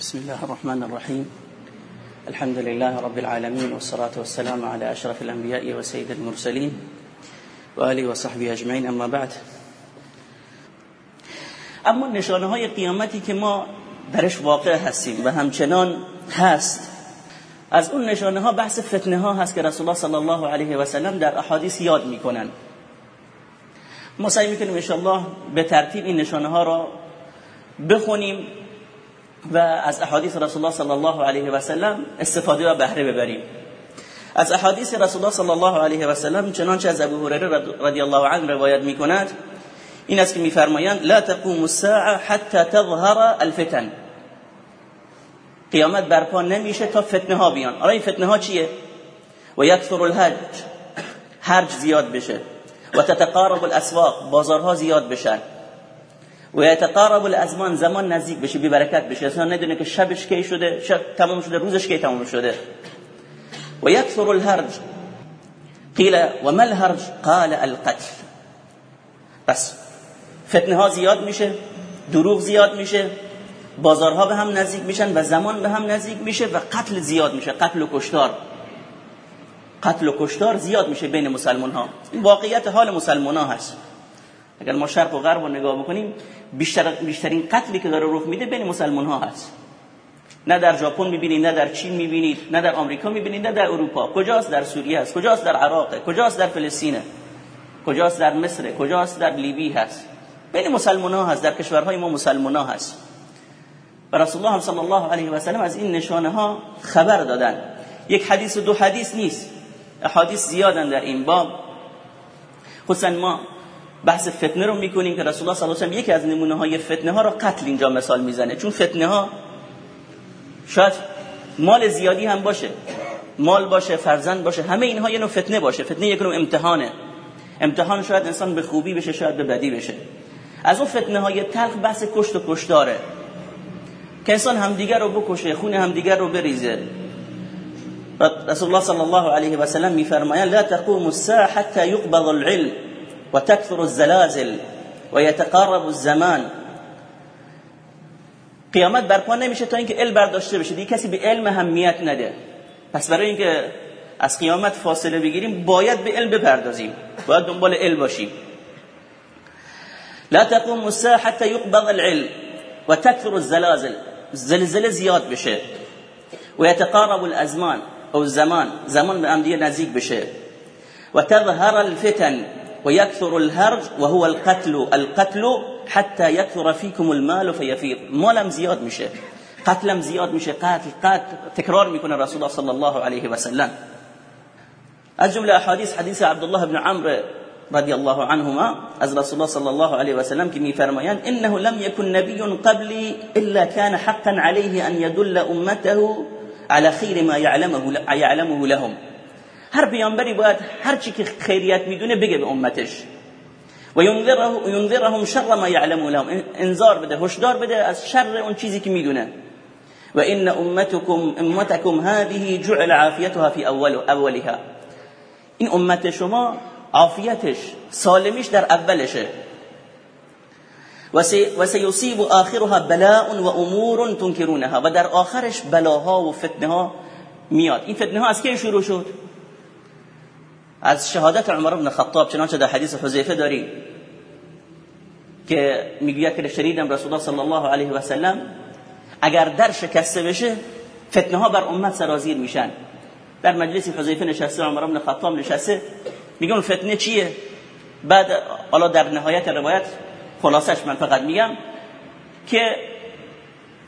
بسم الله الرحمن الرحيم. الحمد لله رب العالمين والصلاة والسلام على أشرف الأنبياء وسيد المرسلين وآله وصحبه أجمعين أما بعد. اما نشانه های قیامتی که ما درش واقع هستیم و همچنان هست. از اون نشانه ها بحث فتنه ها هست که رسول الله صلی الله علیه و سلم در احادیث یاد می‌کنن. ما سعی می‌کنیم ان به ترتیب این نشانه ها را بخونیم. و از احادیث رسول الله صلی الله علیه و سلم استفاده و بهره ببریم. از احادیث رسول الله صلی الله علیه و سلم چنانچه از ابو هریره رضی الله عنه روایت می‌کند این است که میفرمایند لا تقوم الساعه حتى تظهر الفتن. قیامت برپا نمیشه تا فتنه ها بیان. آره این فتنه ها چیه؟ و یکثر الحج. حرج زیاد بشه. و تتقارب الاسواق. بازارها زیاد بشن. و یتقارب الازمان زمان نزدیک بشه بی برکت بشه. اصلا ندونه که شبش کی شده شب تمام شده روزش کی تمام شده. و یکثر الهرج. قیل و ما الهرج؟ قال القتل. بس فتنه ها زیاد میشه دروغ زیاد میشه بازارها به هم نزدیک میشن و زمان به هم نزدیک میشه و قتل زیاد میشه. قتل و کشتار. قتل و کشتار زیاد میشه بین مسلمان ها این واقعیت حال مسلمان ها هست. اگر ما شرق و غرب رو نگاه بکنیم بیشتر بیشترین قتلی که داره رخ میده بین مسلمان ها هست. نه در ژاپن می‌بینید نه در چین می‌بینید نه در آمریکا می‌بینید نه در اروپا. کجاست در سوریه است کجاست در عراق؟ کجاست در فلسطین کجاست در مصر کجاست در لیبی هست؟ بین مسلمان ها هست. در کشورهای ما مسلمان ها هست. و رسول الله صلی الله علیه و سلم از این نشانه ها خبر دادن. یک حدیث و دو حدیث نیست. احادیث زیادن در این باب. خصوصا ما بحث فتنه رو می‌کنیم که رسول الله صلی الله علیه و یکی از نمونه های فتنه ها رو قتل اینجا مثال می‌زنه. چون فتنه ها شاید مال زیادی هم باشه. مال باشه فرزند باشه همه اینها یه نوع فتنه باشه. فتنه یک نوع امتحانه. امتحان شاید انسان به خوبی بشه شاید به بدی بشه. از اون فتنه های تلخ بحث کشت و کشتاره. که انسان همدیگر رو بکشه خون همدیگر رو بریزه. رسول الله صلی الله علیه و سلم میفرمایند لا تقوم الساعه حتى يقبض العلم. وتكثر الزلازل ويتقارب الزمان. قیامت برپا نمیشه تا اینکه علم برداشته بشه. دیگه کسی به علم اهمیت نده. پس برای اینکه از قیامت فاصله بگیریم باید به علم بپردازیم. باید دنبال علم باشیم. لا تقوم الساعة حتى يقبض العلم وتكثر الزلازل. زلزله زیاد بشه و يتقارب الازمان أو الزمان. زمان به هم نزدیک بشه. و تظهر الفتن. ويكثر الهرج وهو القتل القتل حتى يكثر فيكم المال فيفيض. مالم زیاد میشه قتلم زیاد میشه قتل قتل تکرار میکنه رسول الله صلی الله علیه و سلم از جمله احادیث حدیث عبد الله بن عمرو رضی الله عنهما. أز رسول الله صلی الله علیه و سلم که إنه لم يكن نبي قبلي إلا كان حقا عليه أن يدل أمته على خير ما يعلمه يعلمه لهم. هر پیامبری باید هر چی که خیریت می‌دونه بگه به امتش. و ینذرهم شر ما يعلم لهم. انذار بده هشدار بده از شر اون چیزی که می‌دونه. و ان امتكم امتكم هذه جعل عافیتها في اول اولها. این امت شما عافیتش سالمیش در اولشه. و سیصیب آخرها بلاء و امور تنکرونها. و در آخرش بلاها و فتنه ها میاد. این فتنه ها از کی شروع شد؟ از شهادت عمر بن خطاب چنانچه در حدیث حذیفه داریم که می‌گوید که شنیدم رسول الله صلی الله علیه و سلم اگر در شکسته بشه فتنه ها بر امت سرازیر میشن. در مجلس حذیفه نشسته عمر بن خطاب نشسته میگن فتنه چیه؟ بعد حالا در نهایت روایت خلاصش من فقط میگم که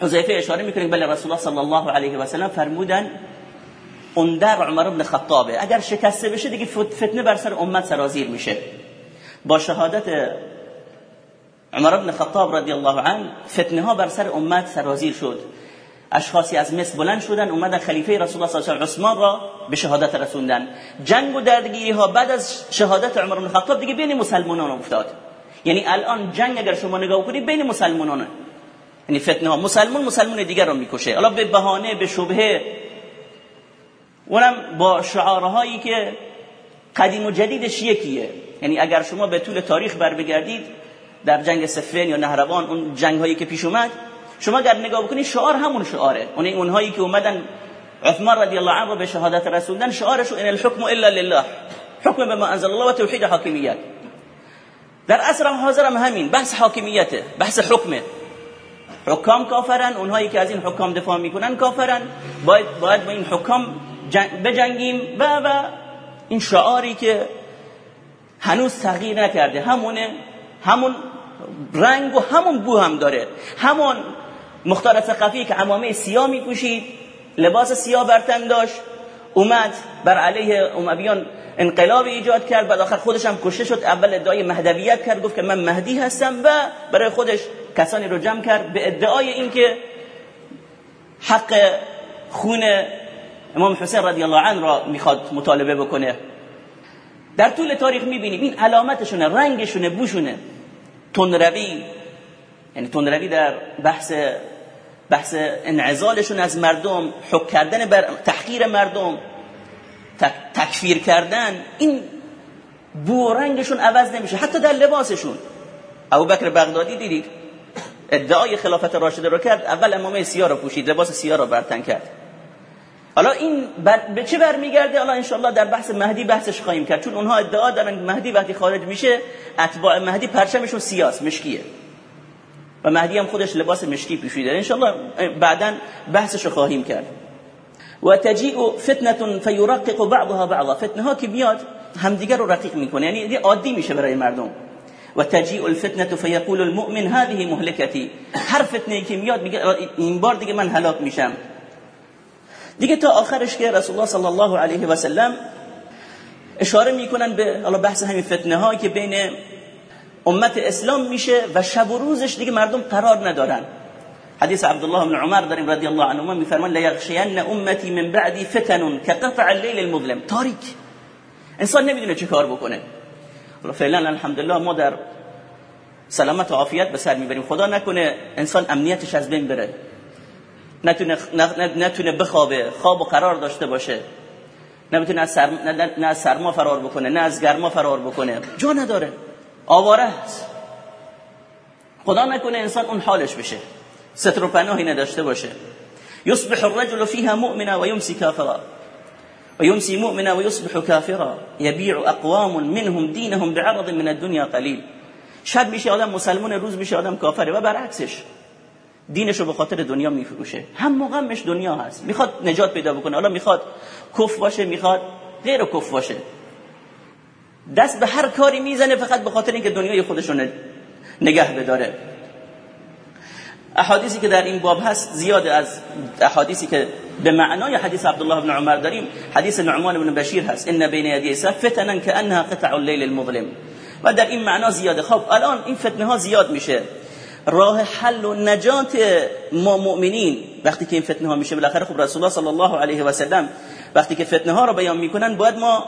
حذیفه اشاره می‌کنه بله رسول الله صلی الله علیه و سلم فرمودن اون در عمر بن خطابه. اگر شکسته بشه دیگه فتنه بر سر امت سرازیر میشه. با شهادت عمر بن خطاب رضی الله عنه فتنه ها بر سر امت سرازیر شد. اشخاصی از مصر بلند شدن اومدن خلیفه رسول الله صلی الله علیه و عثمان را به شهادت رسوندن. جنگ و درگیری ها بعد از شهادت عمر بن خطاب دیگه بین مسلمانان افتاد. یعنی الان جنگ اگر شما نگاه کنید بین مسلمانانه یعنی فتنه ها مسلمان مسلمان دیگر رو می‌کشه. حالا به بهانه به شبهه اونم با شعارهایی که قدیم و جدیدش یکیه. یعنی اگر شما به طول تاریخ بر بگردید در جنگ سفین یا نهروان اون جنگ هایی که پیش اومد شما اگر نگاه بکنید شعار همون شعاره. اون اونهایی که اومدن عثمان رضی الله عنه به شهادت رسوندن شعارش ان الحكم الا لله. حکم به ما انزل الله و توحید حاکمیت. در عصر حاضر هم همین. بحث حاکمیته بحث حکمه. حکام کافرن اونهایی که از این حکام دفاع می‌کنن کافرن. باید باید با این حکام بجنگیم. و و این شعاری که هنوز تغییر نکرده. همونه همون رنگ و همون بو هم داره. همون مختار ثقفی که عمامه سیاه میپوشید لباس سیاه برتن داشت اومد بر علیه امویان انقلاب ایجاد کرد. بعد آخر خودش هم کشته شد. اول ادعای مهدویت کرد گفت که من مهدی هستم و برای خودش کسانی رو جمع کرد. به ادعای اینکه حق خون امام حسین رضی الله عنه را می‌خواد مطالبه بکنه. در طول تاریخ می‌بینیم این علامتشونه رنگشونه بوشونه. تندروی یعنی تندروی در بحث بحث انعزالشون از مردم حک کردن بر تحقیر مردم تکفیر کردن این بو رنگشون عوض نمیشه حتی در لباسشون. ابو بکر بغدادی دیدید ادعای خلافت راشده رو کرد اول امامه سیاه رو پوشید لباس سیاه رو برتن کرد. حالا این به چه برمیگرده؟ حالا انشالله در بحث مهدی بحثش خواهیم کرد. چون اونها ادعا دارن مهدی وقتی خارج میشه اتباع مهدی پرچمشون سیاس مشکیه. و مهدی هم خودش لباس مشکی پوشیده. انشالله بعدا بحثش خواهیم کرد. و تجیء فتنه فیرقق بعضها بعضا. فتنه ها که بیاد همدیگر رو رقیق می‌کنه. یعنی عادی میشه برای مردم. و تجیء الفتنه فیقول المؤمن هذه مهلكتي هر فتنه که میاد میگه این بار دیگه من هلاک میشم. دیگه تا آخرش که رسول الله صلی الله علیه و سلم اشاره می‌کنن به الله بحث همین فتنه هایی که بین امت اسلام میشه و شب و روزش دیگه مردم قرار ندارن. حدیث عبدالله بن عمر داریم رضی الله عنهما میفرمان لیغشین امتی من بعدی فتن كقطع الليل المظلم. تاریک. انسان نمی‌دونه چه کار بکنه. فعلا الحمدلله ما در سلامت و عافیت به سر می‌بریم. خدا نکنه انسان امنیتش از بین بره. نتونه نتونه بخوابه خواب و قرار داشته باشه. نمی‌تونه از سرما نه از سرما فرار بکنه نه از گرما فرار بکنه. جا نداره. آواره است. خدا نکنه انسان اون حالش بشه. ستر و پناهی نداشته باشه. يصبح الرجل فيها مؤمنا ويمسي كافرا ويمسي مؤمنا ويصبح كافرا يبيع اقوام منهم دينهم بعرض من الدنيا قليل شب میشه آدم مسلمان روز میشه آدم کافره و برعکسش. دینش رو به خاطر دنیا میفروشه. هم مقامش دنیا هست. می‌خواد نجات پیدا بکنه. حالا می‌خواد کف باشه می‌خواد غیر کف باشه. دست به هر کاری می‌زنه فقط به خاطر اینکه دنیای خودش رو نگه بداره. احادیثی که در این باب هست زیاده از احادیثی که به معنای حدیث عبدالله بن عمر داریم حدیث نعمان بن بشیر هست. ان بین یدی فتنا كانها قطع الليل المظلم. و در این معنا زیاده. خب الان این فتنه ها زیاد میشه. راه حل و نجات ما مؤمنین. وقتی که این فتنه ها میشه بالاخره خب رسول الله صلی الله علیه و سلم وقتی که فتنه ها رو بیان می‌کنن باید ما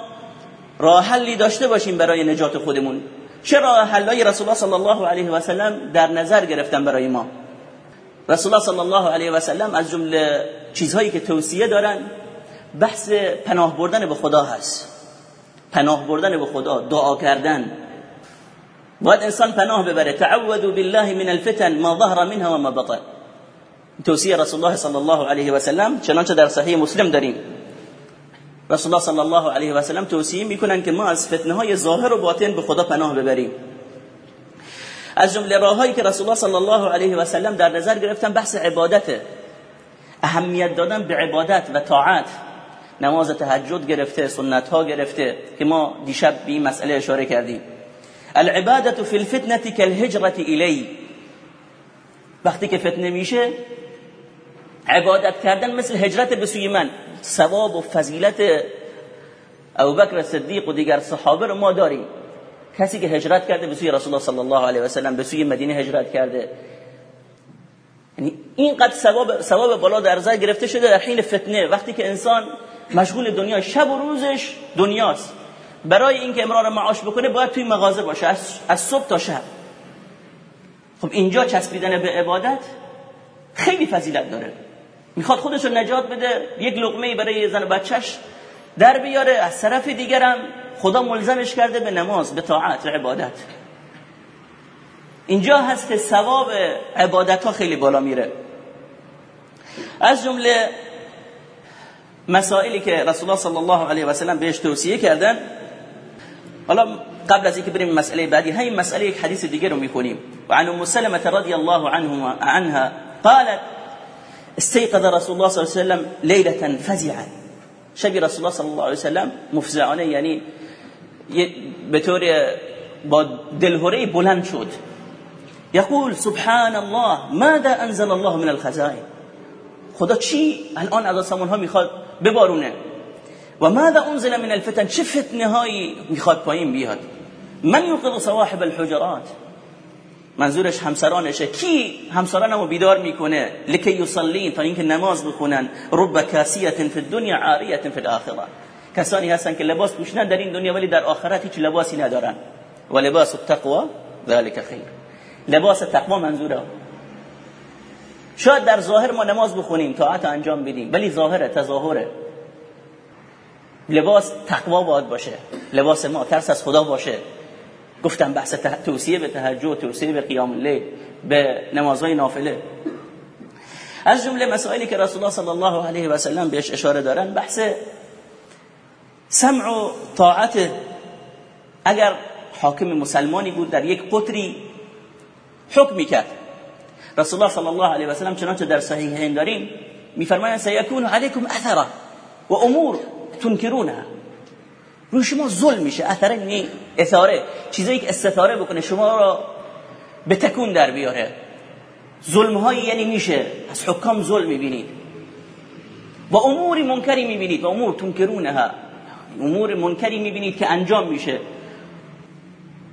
راه حلی داشته باشیم برای نجات خودمون. چه راه حلای رسول الله صلی الله علیه و سلم در نظر گرفتن برای ما؟ رسول الله صلی الله علیه و سلم از جمله چیزهایی که توصیه دارن بحث پناه بردن به خدا هست. پناه بردن به خدا دعا کردن باید انسان پناه ببره. تعوذوا بالله من الفتن ما ظهر منها و ما بطن. توصیه رسول الله صلی الله علیه و سلم چنانچه در صحیح مسلم داریم. رسول الله صلی الله علیه و سلم توصیه می‌کنن که ما از فتنه های ظاهر و باطن به خدا پناه ببریم. از جمله راههایی که رسول الله صلی الله علیه و سلم در نظر گرفتن بحث عبادت. اهمیت دادن به عبادت و طاعت. نماز تهجد گرفته سنت ها گرفته که ما دیشب به این مسئله اشاره کردیم. العبادة في الفتنة كالهجرة إلي. وقتی که فتنه میشه عبادت کردن مثل هجرت به سوی من. ثواب و فضیلت ابوبکر صدیق و دیگر صحابه رو ما داریم. کسی که هجرت کرده به سوی رسول الله صلی الله علیه و سلم به سوی مدینه هجرت کرده. یعنی اینقدر ثواب ثواب بالا در زر گرفته شده در حین فتنه. وقتی که انسان مشغول دنیا شب و روزش دنیاست. برای اینکه امرار معاش بکنه باید توی مغازه باشه. از صبح تا شب. خب اینجا چسبیدن به عبادت خیلی فضیلت داره. می‌خواد خودش رو نجات بده یک لقمه برای زن و بچهش در بیاره از طرف دیگرم خدا ملزمش کرده به نماز به طاعت و عبادت. اینجا هست که ثواب عبادت ها خیلی بالا میره. از جمله مسائلی که رسول الله صلی الله علیه و سلم بهش توصیه کردن حالا قبل از اینکه بریم مسئله بعدی همین مسئله یک حدیث دیگه رو می‌خونیم. و عن ام سلمة رضی الله عنه عنها قالت استيقظ رسول الله صلی الله و سلم ليله فزعا. شبی رسول الله صلی الله علیه سلم مفزعانه یعنی به طور با دلهوره بلند شد. یقول سبحان الله ماذا انزل الله من الخزائن؟ خدا چی الان از آسمان ها می‌خواد ببارونه؟ و ماذا انزل من الفتن؟ چه فتنه هایی می‌خواد پایین بیاد. من یوقظ صواحب الحجرات. منظورش همسرانشه کی همسرانمو بیدار می‌کنه؟ لکی یصلین تا اینکه نماز بخونن. رب کاسیت فی الدنیا عاریت فی الاخره کسانی هستن که لباس پوشیدن در این دنیا ولی در آخرت هیچ لباسی ندارن. و لباس التقوا ذلك خیر. لباس تقوا منظوره. شاید در ظاهر ما نماز بخونیم طاعت انجام بدیم ولی ظاهره تظاهره. لباس تقوا باید باشه. لباس ما ترس از خدا باشه. گفتم بحث توصیه به تهجد توصیه به قیام اللیل به نمازهای نافله. از جمله مسائلی که رسول الله صلی الله علیه و سلم بهش اشاره دارن بحث سمع و طاعت. اگر حاکم مسلمانی بود در یک قطری حکم می‌کرد. رسول الله صلی الله علیه و سلم چنانچه در صحیحین داریم میفرمایند سیکون علیکم اثره و امور. تنکرونها روی شما ظلم میشه. اثره نی اثاره. چیزایی که استثاره بکنه شما را به تکون در بیاره. ظلم هایی یعنی میشه. از حکام ظلم می‌بینید و امور منکری می‌بینید و امور تنکرونها. امور منکری می‌بینید که انجام میشه.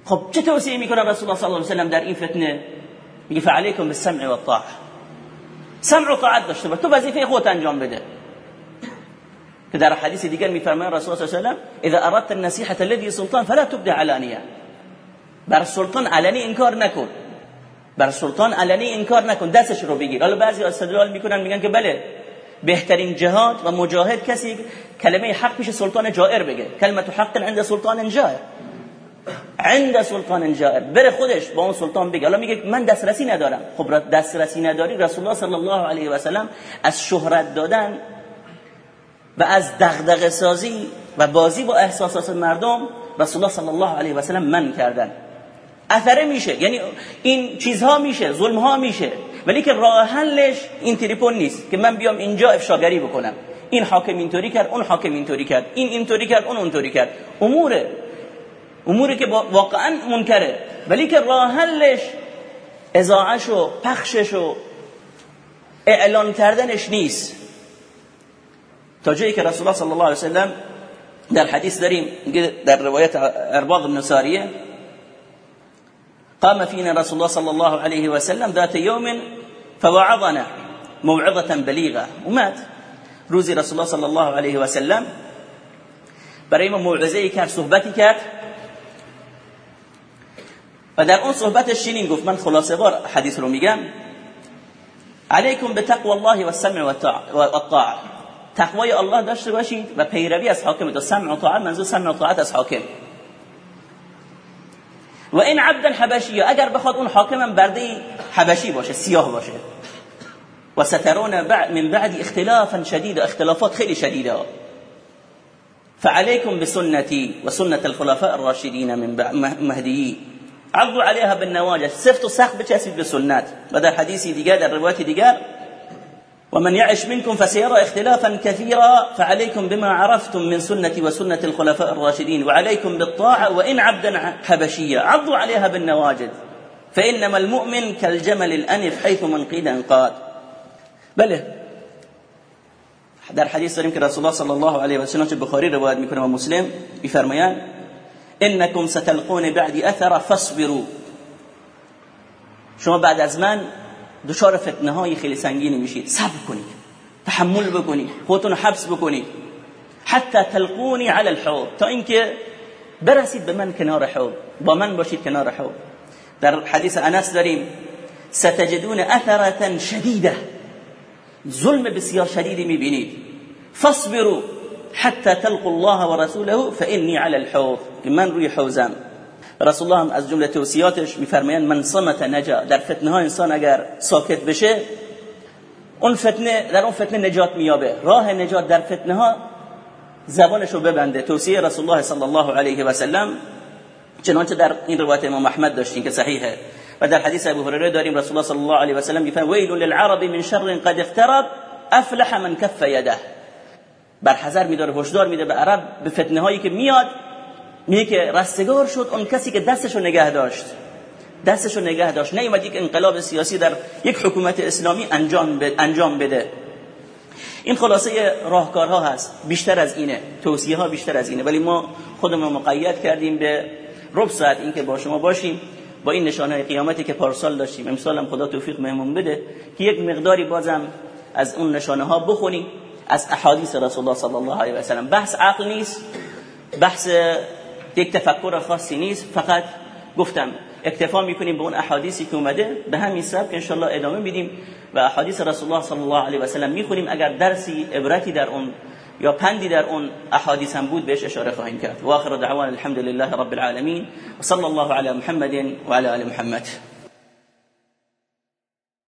خب چه توصیه می‌کنه رسول الله صلی الله علیه و سلم در این فتنه؟ میگه فعلیکم بالسمع و الطاعه سمع و طاعت داشته باش. تو وظیفه خودت انجام بده. که در حدیث دیگر میفرمایند رسول الله صلی الله علیه و اذا اردت النصيحه الذي سلطان فلا تبدع علانيه بر سلطان علنی انکار نکن بر سلطان علنی انکار نکن دستش رو بگیر حالا بعضی استدلال می‌کنن میگن که بله بهترین جهاد و مجاهد کسی کلمه حق پیش سلطان جائر بگه کلمه حق عند سلطان جائر عند سلطان جائر بره خودش با اون سلطان بگه حالا میگه من دسترسی ندارم خب دسترسی نداری رسول الله صلی الله علیه و سلم از شهرت دادن و از دغدغه سازی و بازی با احساسات مردم رسول الله صلی الله علیه و سلم من کردن. اثره میشه. یعنی این چیزها میشه ظلم ها میشه. ولی که راه حلش این تریپون نیست که من بیام اینجا افشاگری بکنم. این حاکم اینطوری کرد اون حاکم اینطوری کرد. این اینطوری کرد اون اونطوری کرد. اموره. اموری که واقعا منکره. ولی که راه حلش ازاعش و پخشش و اعلان کردنش نیست. که رسول الله صلی الله علیه وسلم در حدیث داریم در روایت أرباض بن ساریه قام فينا رسول الله صلى الله عليه وسلم ذات يوم فوعظنا موعظة بليغة ومات. روزی رسول الله صلی الله علیه و سلم برای ما موعظه کرد صحبتی کرد و در أون صحبتش چنین گفت من خلاصة بار حدیث رو میگم علیکم به تقوی الله و السمع و الطاعه تقوای الله داشته باشید و پیروی از حاکم تو سمع و طاعت منظور سمع و طاعت از حاکم. و این عبدا حبشی اگر بخواد اون حاکم برده حبشی باشه سیاه باشه. و سترون بعد من بعد اختلافا شدید اختلافات خیلی شدیده. فعليكم بسنتي وسنة الخلفاء الراشدين من مهديين عضوا عليها بالنواجذ سفت سخت بچسبید به سنت. و در حدیثی دیگر ومن يعش منكم فسيرى اختلافا كثيرا فعليكم بما عرفتم من سنتي وسنة الخلفاء الراشدين وعليكم بالطاعة وإن عبدا حبشيا عضوا عليها بالنواجذ. فإنما المؤمن كالجمل الأنف حيث من قيل انقاد بله در حدیث داریم که رسول الله صلی الله علیه و سلم بخاری روایت میکنه و مسلم. میفرمایند انکم ستلقون بعد أثر فاصبروا. شما بعد از من دچار فتنه های خیلی سنگینی میشید. صبر کنید. تحمل بکنید. خودتون حبس بکنید. حتی تلقونی علی الحوض. تا اینکه برسید به من کنار حوض. با من باشید کنار حوض. در حدیث انس داریم ستجدون اثرة شدیده. ظلم بسیار شدیدی میبینید. فاصبروا حتى تلقوا الله ورسوله فإني على الحوض. من روی حوزم رسول الله هم از جمله توصیاتش میفرمایند من صمت نجا. در فتنه ها انسان اگر ساکت بشه اون فتنه در اون فتنه نجات میابه راه نجات در فتنه ها زبانشو ببنده. توصیه رسول الله صلی الله علیه و سلم چنانچه در این روایت امام احمد داشتیم که صحیحه. و در حدیث ابو هریره داریم رسول الله صلی الله علیه و سلم میفرماید ویل للعرب من شر قد اقترب افلح من کف یده. بر حذر میداره هشدار میده به عرب به فتنه هایی که میاد میگه که رستگار شد اون کسی که دستشو نگه داشت. دستشو نگه داشت. نیومد یک انقلاب سیاسی در یک حکومت اسلامی انجام انجام بده. این خلاصه راهکارها هست. بیشتر از اینه. توصیه ها بیشتر از اینه. ولی ما خودمون مقید کردیم به ربع ساعت اینکه با شما باشیم با این نشانه قیامتی که پارسال داشتیم. امسال هم خدا توفیق مهمون بده که یک مقداری بازم از اون نشانه ها بخونیم. از احادیث رسول الله صلی الله علیه و سلم. بحث عقل نیست. بحث یک تفکر خاصی نیست فقط گفتم اکتفا می‌کنیم به اون احادیثی که اومده. به همین سبک انشالله ادامه میدیم و احادیث رسول الله صلی الله علیه و سلم می‌خونیم. اگر درسی عبرتی در اون یا پندی در اون احادیث هم بود بهش اشاره خواهیم کرد. و آخر دعوانا الحمد لله رب العالمین. و صلی الله علی محمد و علی محمد.